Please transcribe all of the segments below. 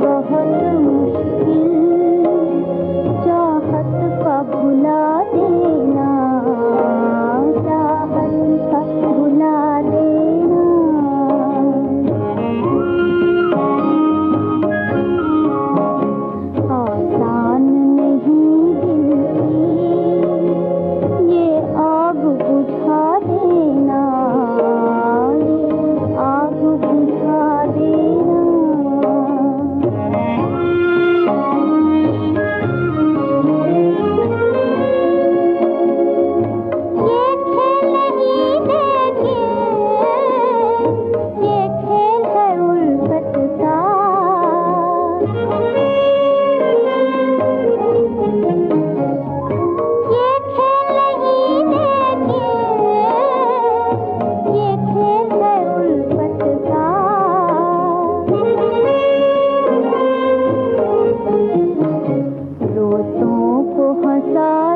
कहा दा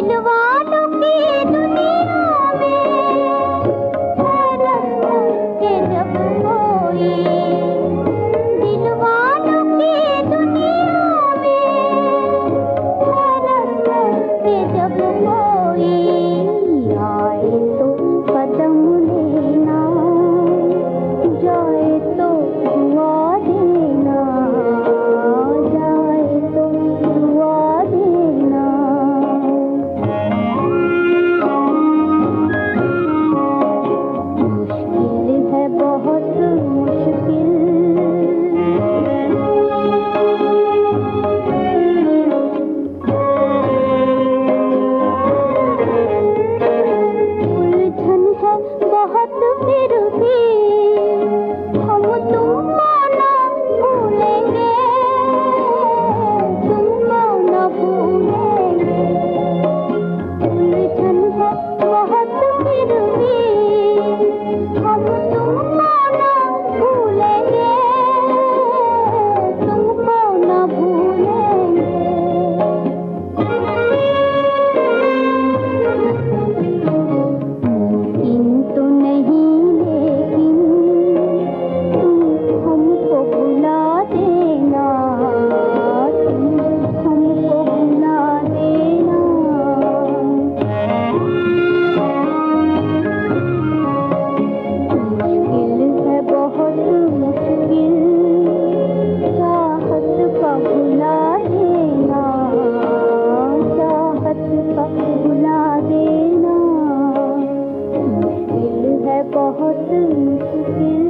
எனுவா बहुत बहुत मुश्किल